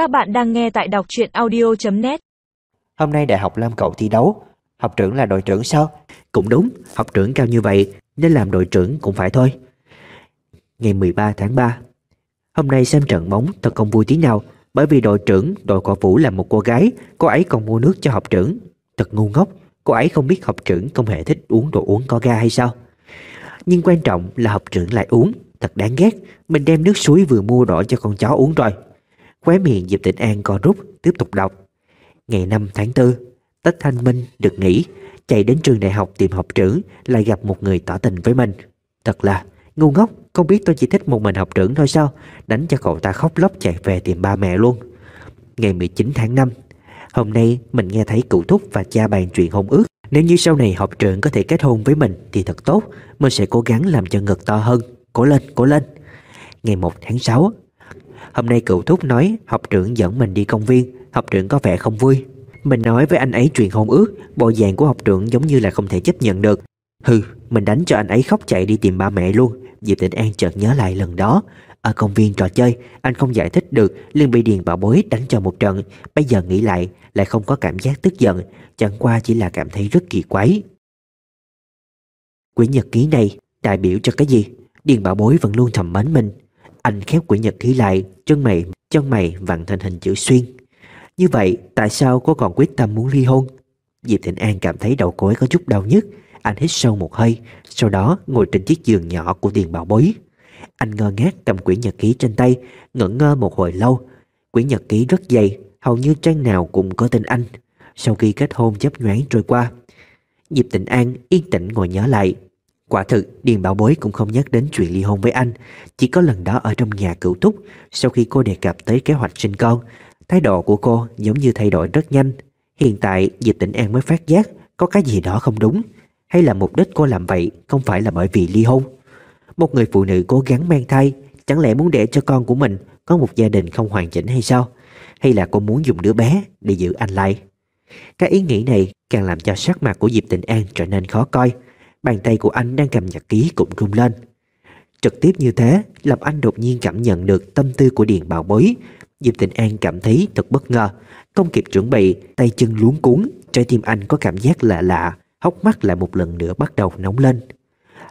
Các bạn đang nghe tại đọc truyện audio.net Hôm nay Đại học Lam Cậu thi đấu. Học trưởng là đội trưởng sao? Cũng đúng, học trưởng cao như vậy Nên làm đội trưởng cũng phải thôi. Ngày 13 tháng 3 Hôm nay xem trận bóng thật không vui tí nào Bởi vì đội trưởng đội cổ vũ là một cô gái Cô ấy còn mua nước cho học trưởng. Thật ngu ngốc Cô ấy không biết học trưởng không hề thích uống đồ uống có ga hay sao? Nhưng quan trọng là học trưởng lại uống. Thật đáng ghét Mình đem nước suối vừa mua đổ cho con chó uống rồi. Khóe miệng Diệp Tịnh An co rút Tiếp tục đọc. Ngày 5 tháng 4 Tất Thanh Minh được nghỉ Chạy đến trường đại học tìm học trưởng Lại gặp một người tỏ tình với mình. Thật là ngu ngốc Không biết tôi chỉ thích một mình học trưởng thôi sao? Đánh cho cậu ta khóc lóc chạy về tìm ba mẹ luôn. Ngày 19 tháng 5 Hôm nay mình nghe thấy cụ thúc và cha bàn chuyện hôn ước. Nếu như sau này học trưởng có thể kết hôn với mình Thì thật tốt Mình sẽ cố gắng làm cho ngực to hơn. Cố lên, cố lên. Ngày 1 tháng 6 Hôm nay cựu thúc nói học trưởng dẫn mình đi công viên. Học trưởng có vẻ không vui. Mình nói với anh ấy chuyện hôn ước. Bộ dạng của học trưởng giống như là không thể chấp nhận được. Hừ, mình đánh cho anh ấy khóc chạy đi tìm ba mẹ luôn. Diệp Tịnh An chợt nhớ lại lần đó. Ở công viên trò chơi Anh không giải thích được liền bị Điền Bảo Bối đánh cho một trận. Bây giờ nghĩ lại Lại không có cảm giác tức giận. Chẳng qua chỉ là cảm thấy rất kỳ quái. Quyển nhật ký này đại biểu cho cái gì? Điền Bảo Bối vẫn luôn thầm mến mình. Anh khép quyển nhật ký lại Chân mày, chân mày vặn thành hình chữ xuyên. Như vậy tại sao cô còn quyết tâm muốn ly hôn? Diệp Thịnh An cảm thấy đầu cối có chút đau nhức. Anh hít sâu một hơi Sau đó ngồi trên chiếc giường nhỏ của tiền Bảo Bối. Anh ngơ ngác cầm quyển nhật ký trên tay Ngẩn ngơ một hồi lâu. Quyển nhật ký rất dày Hầu như trang nào cũng có tên anh. Sau khi kết hôn chấp nhoáng trôi qua Diệp Tịnh An yên tĩnh ngồi nhớ lại. Quả thực, Điền Bảo Bối cũng không nhắc đến chuyện ly hôn với anh. Chỉ có lần đó ở trong nhà cựu túc, Sau khi cô đề cập tới kế hoạch sinh con, Thái độ của cô giống như thay đổi rất nhanh. Hiện tại Diệp Tĩnh An mới phát giác Có cái gì đó không đúng. Hay là mục đích cô làm vậy Không phải là bởi vì ly hôn? Một người phụ nữ cố gắng mang thai, Chẳng lẽ muốn để cho con của mình Có một gia đình không hoàn chỉnh hay sao? Hay là cô muốn dùng đứa bé để giữ anh lại? Cái ý nghĩ này càng làm cho sắc mặt của Diệp Tịnh An trở nên khó coi. Bàn tay của anh đang cầm nhật ký cũng rung lên. Trực tiếp như thế Làm anh đột nhiên cảm nhận được tâm tư của Điền Bảo Bối. Diệp Tịnh An cảm thấy thật bất ngờ. Không kịp chuẩn bị, Tay chân luống cuốn, Trái tim anh có cảm giác lạ lạ, Hốc mắt lại một lần nữa bắt đầu nóng lên.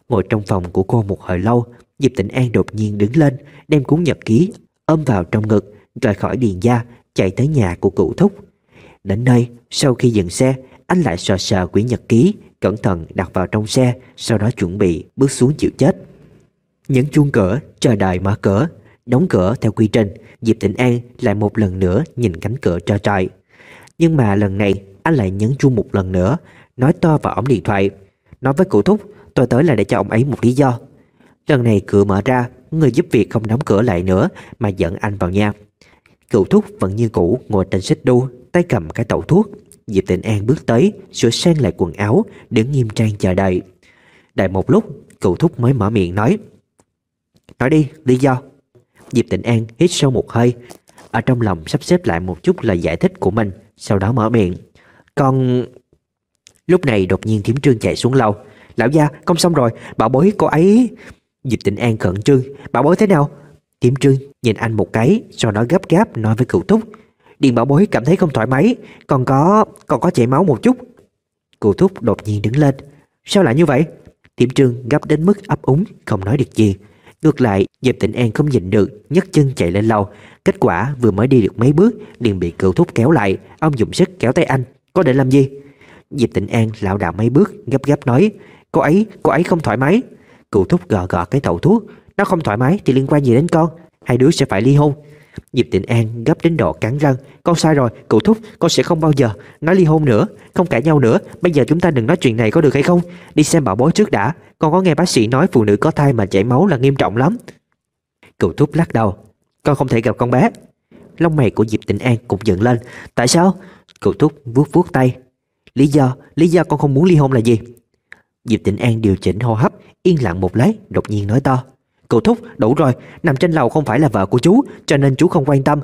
Ngồi trong phòng của cô một hồi lâu, Diệp Tịnh An đột nhiên đứng lên, Đem cuốn nhật ký ôm vào trong ngực, Rời khỏi điền gia, Chạy tới nhà của cụ thúc. Đến nơi, sau khi dừng xe, Anh lại sờ sờ quyển nhật ký Cẩn thận đặt vào trong xe, Sau đó chuẩn bị bước xuống chịu chết. Nhấn chuông cửa, chờ đợi mở cửa, Đóng cửa theo quy trình, Diệp Tịnh An lại một lần nữa nhìn cánh cửa trơ trọi. Nhưng mà lần này, Anh lại nhấn chuông một lần nữa, Nói to vào ống điện thoại. Nói với cụ thúc, tôi tới là để cho ông ấy một lý do. Lần này cửa mở ra, Người giúp việc không đóng cửa lại nữa, Mà dẫn anh vào nhà. Cựu thúc vẫn như cũ ngồi trên xích đu, Tay cầm cái tẩu thuốc. Diệp Tịnh An bước tới, Sửa sang lại quần áo, Đứng nghiêm trang chờ đợi. Đợi một lúc, Cựu thúc mới mở miệng nói Nói đi lý do. Diệp Tịnh An hít sâu một hơi. Ở trong lòng sắp xếp lại một chút lời giải thích của mình, Sau đó mở miệng, Con... Lúc này đột nhiên Thiểm Trương chạy xuống lầu. Lão gia không xong rồi, Bảo bối cô ấy Diệp Tịnh An khẩn trương, Bảo bối thế nào? Thiểm Trương nhìn anh một cái, Sau đó gấp gáp nói với cựu thúc Điền bảo bối cảm thấy không thoải mái. Còn có còn có chảy máu một chút. Cụ thúc đột nhiên đứng lên. Sao lại như vậy? Tiệm trương gấp đến mức ấp úng Không nói được gì. Ngược lại Diệp Tịnh An không nhịn được nhấc chân chạy lên lầu. Kết quả vừa mới đi được mấy bước liền bị cựu thúc kéo lại. Ông dùng sức kéo tay anh. Có để làm gì? Diệp Tịnh An lảo đảo mấy bước gấp gáp nói Cô ấy, cô ấy không thoải mái. Cựu thúc gò gò cái tẩu thuốc Nó không thoải mái thì liên quan gì đến con? Hai đứa sẽ phải ly hôn. Diệp Tịnh An gấp đến độ cắn răng. Con sai rồi, cậu thúc, con sẽ không bao giờ Nói ly hôn nữa, không cãi nhau nữa. Bây giờ chúng ta đừng nói chuyện này có được hay không? Đi xem bảo bối trước đã. Con có nghe bác sĩ nói phụ nữ có thai mà chảy máu là nghiêm trọng lắm. Cậu thúc lắc đầu. Con không thể gặp con bé. Lông mày của Diệp Tịnh An cũng dựng lên. Tại sao? Cậu thúc vuốt vuốt tay. Lý do, lý do con không muốn ly hôn là gì? Diệp Tịnh An điều chỉnh hô hấp Yên lặng một lát, đột nhiên nói to. Cậu thúc, đủ rồi. Nằm trên lầu không phải là vợ của chú, Cho nên chú không quan tâm.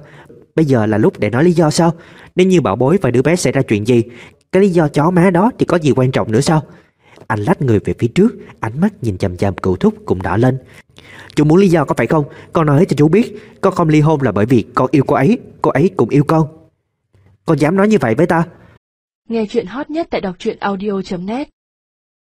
Bây giờ là lúc để nói lý do sao? Nếu như bảo bối và đứa bé xảy ra chuyện gì, Cái lý do chó má đó thì có gì quan trọng nữa sao? Anh lách người về phía trước, Ánh mắt nhìn chằm chằm cựu thúc cũng đỏ lên. Chú muốn lý do có phải không? Con nói cho chú biết, Con không ly hôn là bởi vì con yêu cô ấy Cô ấy cũng yêu con. Con dám nói như vậy với ta. Nghe chuyện hot nhất tại đọc truyện audio.net